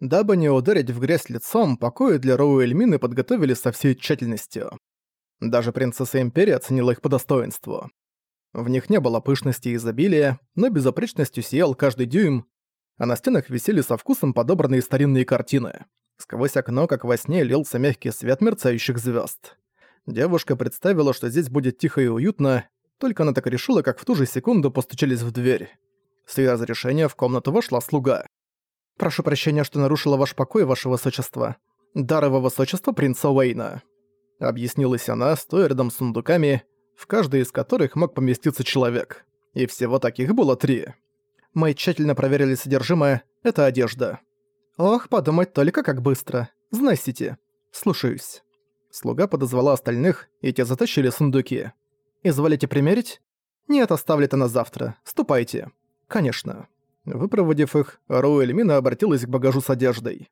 Дабы не ударить в грязь лицом, покои для Роу Эльмины подготовили со всей тщательностью. Даже принцесса Империи оценила их по достоинству. В них не было пышности и изобилия, но безупречностью сиял каждый дюйм, а на стенах висели со вкусом подобранные старинные картины. Сквозь окно, как во сне, лился мягкий свет мерцающих звезд. Девушка представила, что здесь будет тихо и уютно, только она так решила, как в ту же секунду постучались в дверь. С её разрешения в комнату вошла слуга. «Прошу прощения, что нарушила ваш покой, ваше высочество. Дар его высочества принца Уэйна», — объяснилась она, стоя рядом с сундуками, в каждый из которых мог поместиться человек. И всего таких было три. Мы тщательно проверили содержимое, это одежда. Ох, подумать только как быстро. Знайсите. Слушаюсь. Слуга подозвала остальных, и те затащили сундуки. «Изволите примерить?» «Нет, оставлю это на завтра. Ступайте». «Конечно». Выпроводив их, Роуэль Мина обратилась к багажу с одеждой.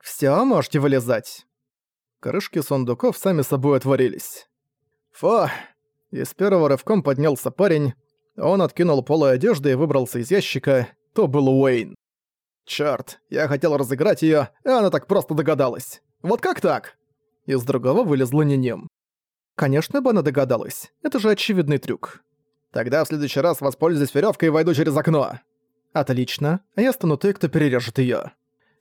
«Всё, можете вылезать». Крышки сундуков сами собой отворились. «Фу!» Из первого рывком поднялся парень. Он откинул полы одежды и выбрался из ящика. То был Уэйн. «Чёрт, я хотел разыграть её, и она так просто догадалась. Вот как так?» Из другого вылезла Ниним. Конечно бы она догадалась. Это же очевидный трюк. Тогда в следующий раз воспользуюсь веревкой и войду через окно. Отлично. А я стану той, кто перережет ее.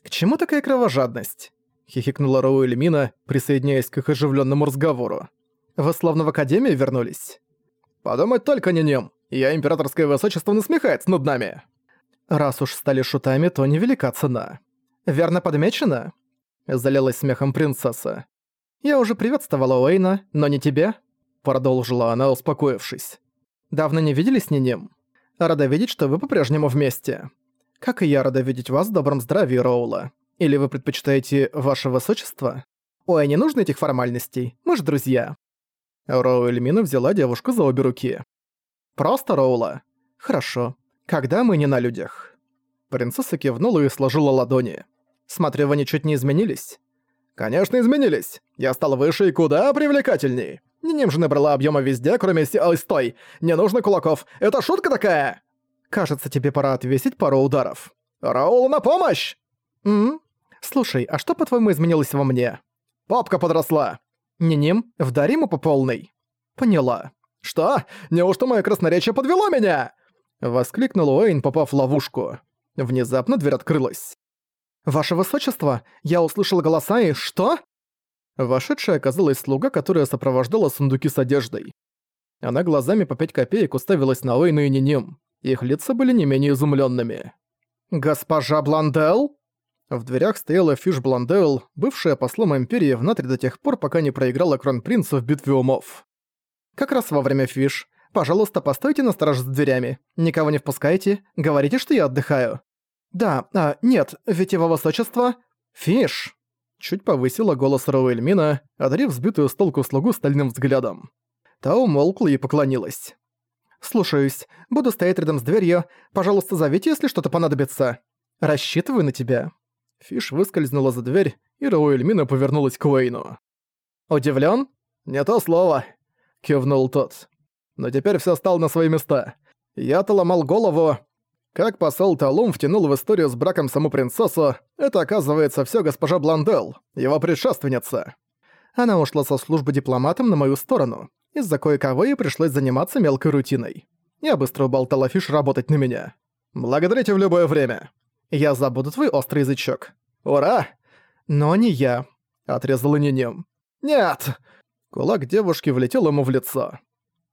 К чему такая кровожадность? Хихикнула Роу Эльмина, присоединяясь к их оживленному разговору. Вы словно в Академию вернулись? Подумать только не нем. Я императорское высочество насмехается над нами. Раз уж стали шутами, то невелика цена. Верно подмечено? Залилась смехом принцесса. «Я уже приветствовала Уэйна, но не тебя», — продолжила она, успокоившись. «Давно не виделись с ним. Рада видеть, что вы по-прежнему вместе. Как и я рада видеть вас в добром здравии, Роула. Или вы предпочитаете ваше высочество? Ой, не нужно этих формальностей, мы же друзья». Роуэль Мина взяла девушку за обе руки. «Просто Роула. Хорошо. Когда мы не на людях?» Принцесса кивнула и сложила ладони. «Смотрю, вы ничуть не изменились. Конечно, изменились. Я стал выше и куда привлекательней. Ним же набрала объема везде, кроме. Ой, стой! Не нужно кулаков. Это шутка такая? Кажется, тебе пора отвесить пару ударов. Раул, на помощь! М? Слушай, а что, по-твоему, изменилось во мне? Попка подросла. Не-ним, вдари ему по полной. Поняла. Что? Неужто мое красноречие подвело меня? Воскликнул Уэйн, попав в ловушку. Внезапно дверь открылась. «Ваше высочество, я услышал голоса и что?» Вошедшая оказалась слуга, которая сопровождала сундуки с одеждой. Она глазами по пять копеек уставилась на Уэйну и Ниним. Их лица были не менее изумленными. «Госпожа Бландел?» В дверях стояла Фиш Бландел, бывшая послом Империи в Натре до тех пор, пока не проиграла Кронпринцу в битве умов. «Как раз вовремя, Фиш. Пожалуйста, постойте на страже с дверями. Никого не впускайте. Говорите, что я отдыхаю. «Да, а, нет, ведь его высочество...» «Фиш!» Чуть повысила голос Роуэльмина, одарив сбитую с толку слугу стальным взглядом. Та умолкла и поклонилась. «Слушаюсь. Буду стоять рядом с дверью. Пожалуйста, зовите, если что-то понадобится. Рассчитываю на тебя». Фиш выскользнула за дверь, и Роуэльмина повернулась к Уэйну. «Удивлен? Не то слово», — кивнул тот. «Но теперь все стало на свои места. Я-то ломал голову, как посол Талум втянул в историю с браком саму принцессу, это оказывается все госпожа Бландел, его предшественница. Она ушла со службы дипломатом на мою сторону. Из-за кое-кого ей пришлось заниматься мелкой рутиной. Я быстро уболтала Фиш работать на меня. Благодарите в любое время. Я забуду твой острый язычок. Ура! Но не я. Отрезала Нинем. Нет! Кулак девушки влетел ему в лицо.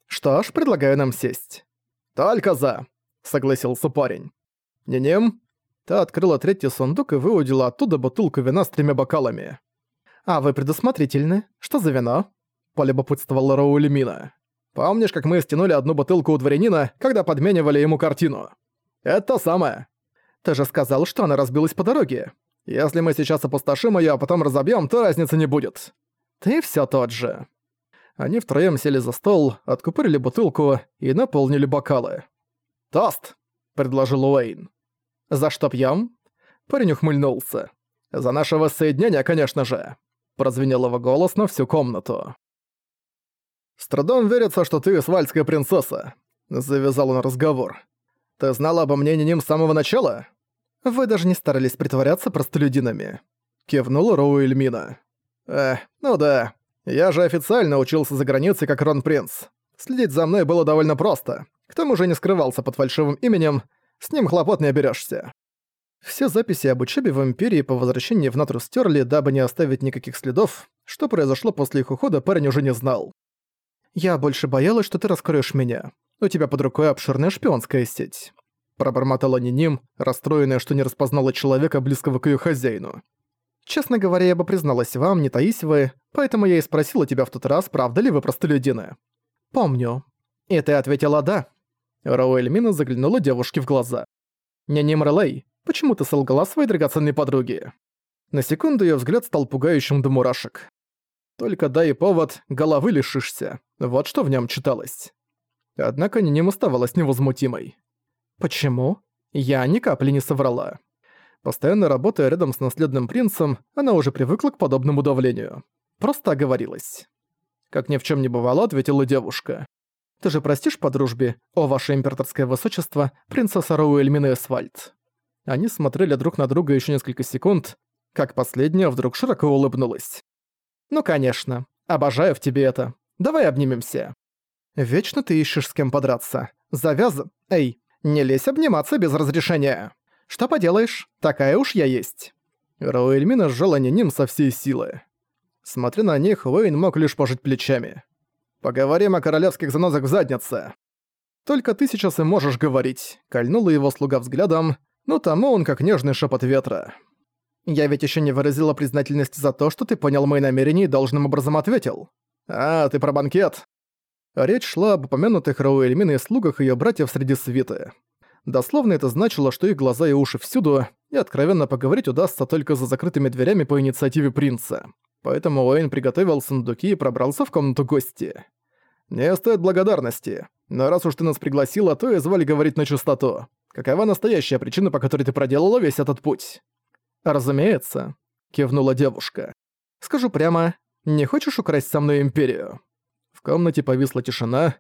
Что ж, предлагаю нам сесть. Только за согласился парень. «Не-нем?» Та открыла третий сундук и выудила оттуда бутылку вина с тремя бокалами. «А вы предусмотрительны. Что за вино?» – полюбопытствовала Роули Мина. «Помнишь, как мы стянули одну бутылку у дворянина, когда подменивали ему картину?» «Это самое. Ты же сказал, что она разбилась по дороге. Если мы сейчас опустошим её, а потом разобьём, то разницы не будет. Ты всё тот же». Они втроём сели за стол, откупорили бутылку и наполнили бокалы. «Тост!» — предложил Уэйн. «За что пьем? Парень ухмыльнулся. «За наше воссоединение, конечно же!» Прозвенел его голос на всю комнату. «С трудом верится, что ты свальская принцесса», — завязал он разговор. «Ты знала обо мне ним с самого начала?» Вы даже не старались притворяться простолюдинами. Кивнула Роу Эльмина. Ну да. Я же официально учился за границей как Рон-принц. Следить за мной было довольно просто. К тому же не скрывался под фальшивым именем, с ним хлопот не оберешься. Все записи об учебе в Империи по возвращении в Натру стерли, дабы не оставить никаких следов. Что произошло после их ухода, парень уже не знал. «Я больше боялась, что ты раскроешь меня. У тебя под рукой обширная шпионская сеть». Пробормотала Ниним, расстроенная, что не распознала человека, близкого к ее хозяину. «Честно говоря, я бы призналась вам, не таись вы, поэтому я и спросила тебя в тот раз, правда ли вы простолюдины». «Помню». «И ты ответила «да». Рауэль Мина заглянула девушке в глаза. «Ниним Релей, почему ты солгала своей драгоценной подруге?» На секунду её взгляд стал пугающим до мурашек. Только дай повод, головы лишишься. Вот что в нем читалось. Однако Ниним оставалась невозмутимой. Почему? Я ни капли не соврала. Постоянно работая рядом с наследным принцем, она уже привыкла к подобному давлению. Просто оговорилась. Как ни в чем не бывало, ответила девушка. «Ты же простишь по дружбе, о ваше императорское высочество, принцесса Роуэльмина Эсвальд?» Они смотрели друг на друга еще несколько секунд, как последняя вдруг широко улыбнулась. «Ну, конечно. Обожаю в тебе это. Давай обнимемся». «Вечно ты ищешь с кем подраться. Завяз... Эй, не лезь обниматься без разрешения. Что поделаешь, такая уж я есть». Рауэльмина сжала Ниним со всей силы. Смотря на них, Уэйн мог лишь пожать плечами. «Поговорим о королевских занозах в заднице». «Только ты сейчас и можешь говорить», — кольнула его слуга взглядом, но тому он как нежный шепот ветра. Я ведь еще не выразила признательность за то, что ты понял мои намерения и должным образом ответил. А, ты про банкет. Речь шла об упомянутых Рауэльмин и слугах ее братьев среди свиты. Дословно это значило, что их глаза и уши всюду, и откровенно поговорить удастся только за закрытыми дверями по инициативе принца. Поэтому Уэйн приготовил сундуки и пробрался в комнату гости. «Не стоит благодарности, но раз уж ты нас пригласила, то изволь говорить на чистоту. Какова настоящая причина, по которой ты проделала весь этот путь?» «Разумеется», — кивнула девушка. «Скажу прямо, не хочешь украсть со мной Империю?» В комнате повисла тишина.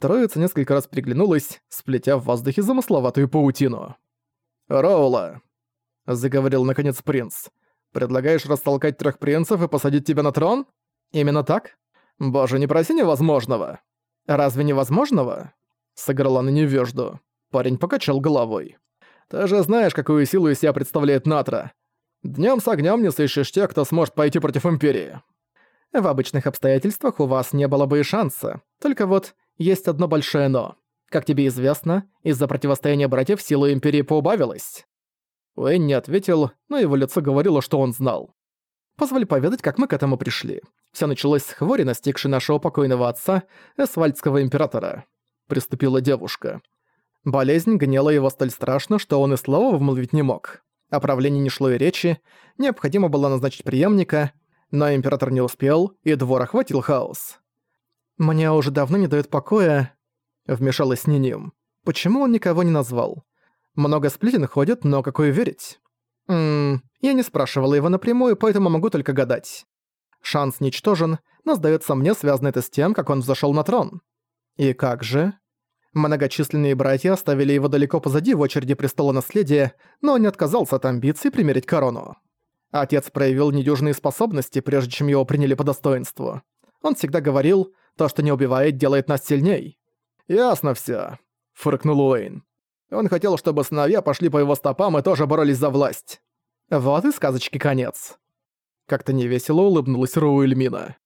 Троица несколько раз приглянулась, сплетя в воздухе замысловатую паутину. «Роула», — заговорил наконец принц, — «предлагаешь растолкать трех принцев и посадить тебя на трон? Именно так? Боже, не проси невозможного!» «Разве невозможного?» — сыграла на невежду. Парень покачал головой. «Ты же знаешь, какую силу из себя представляет Натра. Днем с огнем не сыщешь тех, кто сможет пойти против Империи. В обычных обстоятельствах у вас не было бы и шанса. Только вот есть одно большое «но». Как тебе известно, из-за противостояния братьев сила Империи поубавилась. Уэйн не ответил, но его лицо говорило, что он знал. Позволь поведать, как мы к этому пришли. Все началось с хвори, настигшей нашего покойного отца, Эсвальдского императора. Приступила девушка. Болезнь гнела его столь страшно, что он и слова вымолвить не мог. О правлении не шло и речи, необходимо было назначить преемника, но император не успел, и двор охватил хаос. «Мне уже давно не дает покоя», — вмешалась Ниним. «Почему он никого не назвал? Много сплетен ходит, но какой верить?» «Ммм, я не спрашивала его напрямую, поэтому могу только гадать. Шанс ничтожен, но сдается мне, связано это с тем, как он взошел на трон. И как же?» Многочисленные братья оставили его далеко позади в очереди престола наследия, но он не отказался от амбиций примерить корону. Отец проявил недюжные способности, прежде чем его приняли по достоинству. Он всегда говорил, то, что не убивает, делает нас сильней. «Ясно всё», — фыркнул Уэйн. Он хотел, чтобы сыновья пошли по его стопам и тоже боролись за власть. Вот и сказочки конец. Как-то невесело улыбнулась Роуэльмина.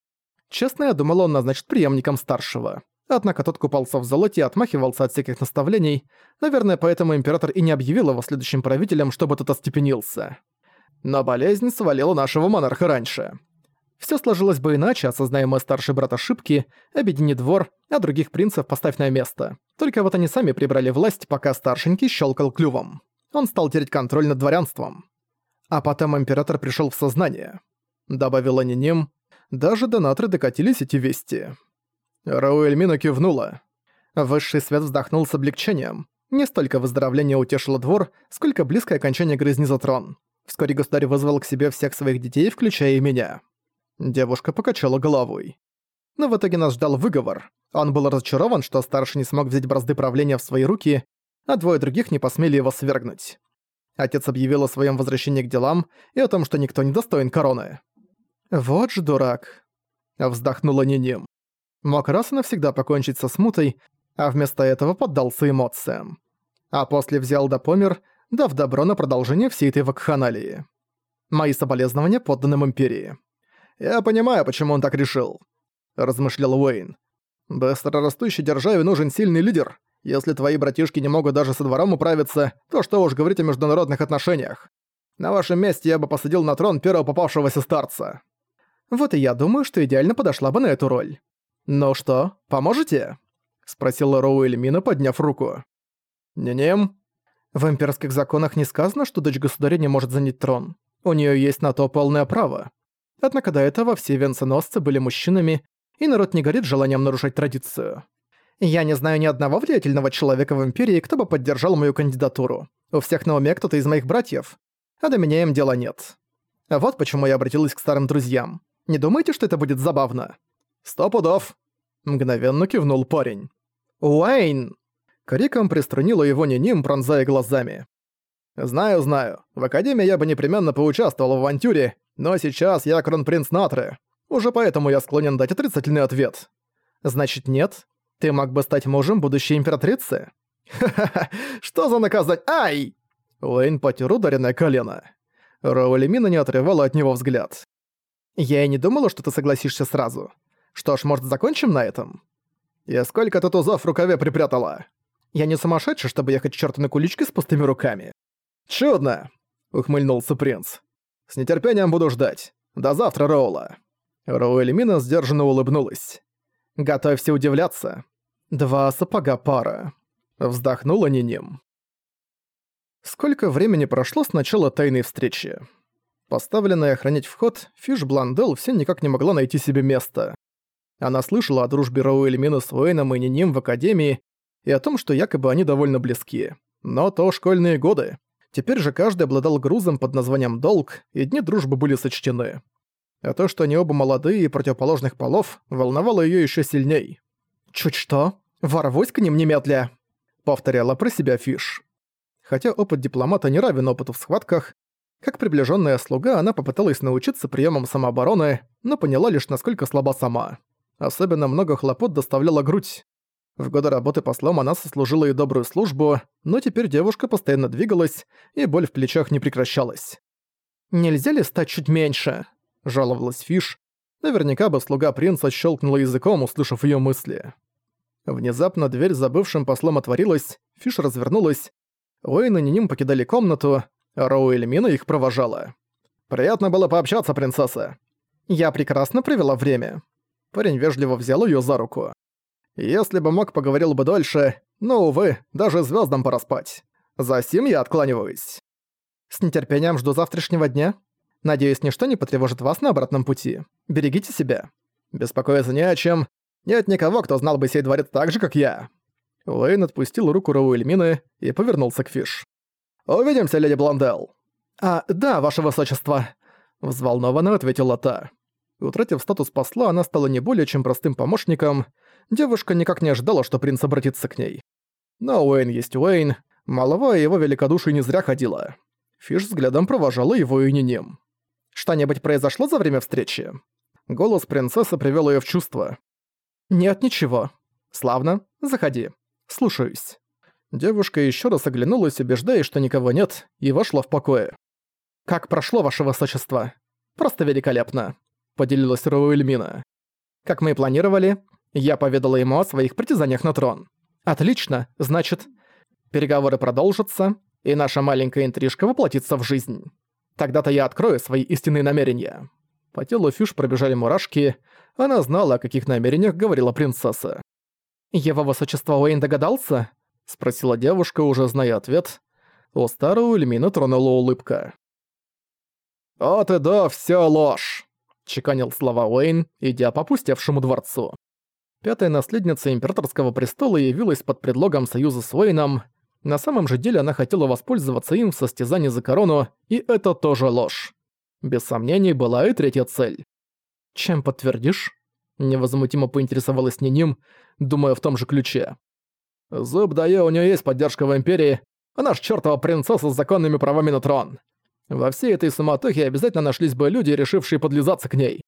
Честно, я думала, он назначит преемником старшего. Однако тот купался в золоте и отмахивался от всяких наставлений, наверное, поэтому император и не объявил его следующим правителем, чтобы тот остепенился. Но болезнь свалила нашего монарха раньше. Все сложилось бы иначе, осозная мой старший брат ошибки, объедини двор, а других принцев поставь на место. Только вот они сами прибрали власть, пока старшенький щелкал клювом. Он стал терять контроль над дворянством. А потом император пришел в сознание. Добавила Ниним. Даже до Натры докатились эти вести. Рауэльмина кивнула. Высший свет вздохнул с облегчением. Не столько выздоровление утешило двор, сколько близкое окончание грызни за трон. Вскоре государь вызвал к себе всех своих детей, включая и меня. Девушка покачала головой. Но в итоге нас ждал выговор. Он был разочарован, что старший не смог взять бразды правления в свои руки, а двое других не посмели его свергнуть. Отец объявил о своем возвращении к делам и о том, что никто не достоин короны. «Вот ж дурак», — вздохнула Ниним. Мог раз и навсегда покончить со смутой, а вместо этого поддался эмоциям. А после взял да помер, дав добро на продолжение всей этой вакханалии. Мои соболезнования подданным Империи. «Я понимаю, почему он так решил», — размышлял Уэйн. «Быстрорастущей державе нужен сильный лидер. Если твои братишки не могут даже со двором управиться, то что уж говорить о международных отношениях. На вашем месте я бы посадил на трон первого попавшегося старца». Вот и я думаю, что идеально подошла бы на эту роль. «Ну что, поможете?» — спросила Роу Эльмина, подняв руку. «Не-нем». В имперских законах не сказано, что дочь государя не может занять трон. У нее есть на то полное право. Однако до этого все венценосцы были мужчинами, и народ не горит желанием нарушать традицию. Я не знаю ни одного влиятельного человека в Империи, кто бы поддержал мою кандидатуру. У всех на уме кто-то из моих братьев, а до меня им дела нет. Вот почему я обратилась к старым друзьям. Не думаете, что это будет забавно? «Сто пудов!» — мгновенно кивнул парень. «Уэйн!» Криком приструнила его Ниним, пронзая глазами. «Знаю, знаю. В Академии я бы непременно поучаствовал в авантюре, но сейчас я кронпринц Натры. Уже поэтому я склонен дать отрицательный ответ». «Значит, нет? Ты мог бы стать мужем будущей императрицы?» «Ха-ха-ха! Что за наказать? Ай!» Уэйн потер ударенное колено. Роули Мина не отрывала от него взгляд. «Я и не думала, что ты согласишься сразу. Что ж, может, закончим на этом? Я сколько ты тузов в рукаве припрятала? Я не сумасшедший, чтобы ехать чертовой кулички с пустыми руками. Чудно, ухмыльнулся принц. С нетерпением буду ждать. До завтра, Роула. Роуэльмина сдержанно улыбнулась. Готовься удивляться. Два сапога пара. Вздохнула Ниним. Сколько времени прошло с начала тайной встречи? Поставленная охранять вход, Фиш Бландел все никак не могла найти себе места. Она слышала о дружбе Роуэльмина с Уэйном и Ниним в Академии и о том, что якобы они довольно близки. Но то школьные годы. Теперь же каждый обладал грузом под названием «долг», и дни дружбы были сочтены. А то, что они оба молодые и противоположных полов, волновало ее еще сильней. «Чуть что? Ворвусь к ним немедля!» — повторяла про себя Фиш. Хотя опыт дипломата не равен опыту в схватках, как приближенная слуга она попыталась научиться приемам самообороны, но поняла лишь, насколько слаба сама. Особенно много хлопот доставляла грудь. В годы работы послом она сослужила ей добрую службу, но теперь девушка постоянно двигалась, и боль в плечах не прекращалась. «Нельзя ли стать чуть меньше?» – жаловалась Фиш. Наверняка бы слуга принца щелкнула языком, услышав ее мысли. Внезапно дверь за бывшим послом отворилась, Фиш развернулась. Уэйн и Ниним покидали комнату, а Роу Эльмина их провожала. «Приятно было пообщаться, принцесса». «Я прекрасно провела время», Парень вежливо взял её за руку. «Если бы мог, поговорил бы дольше, но, увы, даже звёздам пора спать. За сим я откланиваюсь». «С нетерпением жду завтрашнего дня. Надеюсь, ничто не потревожит вас на обратном пути. Берегите себя». «Беспокоиться не о чем. Нет никого, кто знал бы сей дворец так же, как я». Уэйн отпустил руку Роуэльмины и повернулся к Фиш. «Увидимся, леди Блондел». «А, да, ваше высочество», — взволнованно ответила та. Утратив статус посла, она стала не более чем простым помощником. Девушка никак не ожидала, что принц обратится к ней. Но Уэйн есть Уэйн, малого его великодушие не зря ходила. Фиш взглядом провожала его и ним. «Что-нибудь произошло за время встречи?» Голос принцессы привел ее в чувство. «Нет, ничего. Славно. Заходи. Слушаюсь». Девушка еще раз оглянулась, убеждаясь, что никого нет, и вошла в покое. «Как прошло, ваше высочество? Просто великолепно поделилась Роуэльмина. «Как мы и планировали, я поведала ему о своих притязаниях на трон. Отлично, значит, переговоры продолжатся, и наша маленькая интрижка воплотится в жизнь. Тогда-то я открою свои истинные намерения». По телу Фюш пробежали мурашки, она знала, о каких намерениях говорила принцесса. «Его высочество Уэйн догадался?» — спросила девушка, уже зная ответ. У старого Эльмина тронула улыбка. «От и до, всё ложь!» чеканил слова Уэйн, идя по пустевшему дворцу. Пятая наследница императорского престола явилась под предлогом союза с Уэйном. На самом же деле она хотела воспользоваться им в состязании за корону, и это тоже ложь. Без сомнений была и третья цель. «Чем подтвердишь?» Невозмутимо поинтересовалась Ниним, думая в том же ключе. «Зуб даю, у нее есть поддержка в Империи, Она ж чёртова принцесса с законными правами на трон. Во всей этой суматохе обязательно нашлись бы люди, решившие подлизаться к ней.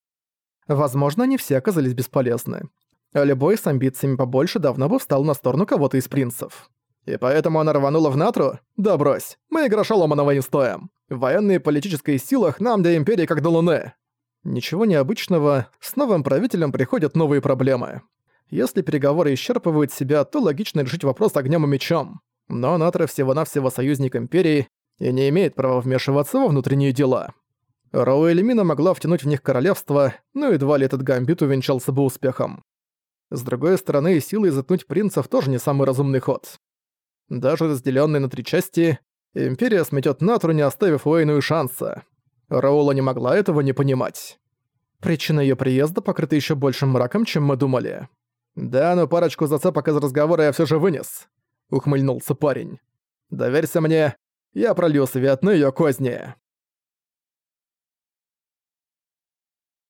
Возможно, они все оказались бесполезны. Любой с амбициями побольше давно бы встал на сторону кого-то из принцев. И поэтому она рванула в Натру? Да брось, мы и гроша ломаного не стоим. В военной и политической силах нам для Империи как до Луны. Ничего необычного, с новым правителем приходят новые проблемы. Если переговоры исчерпывают себя, то логично решить вопрос огнем и мечом. Но Натра всего-навсего союзник Империи и не имеет права вмешиваться во внутренние дела. Роуэльмина могла втянуть в них королевство, но едва ли этот гамбит увенчался бы успехом. С другой стороны, силой заткнуть принцев тоже не самый разумный ход. Даже разделенный на три части, Империя сметет Натру, не оставив Уэйну и шанса. Раула не могла этого не понимать. Причина ее приезда покрыта еще большим мраком, чем мы думали. «Да, но парочку зацепок из разговора я все же вынес», — ухмыльнулся парень. «Доверься мне, я пролью свет на ее козни».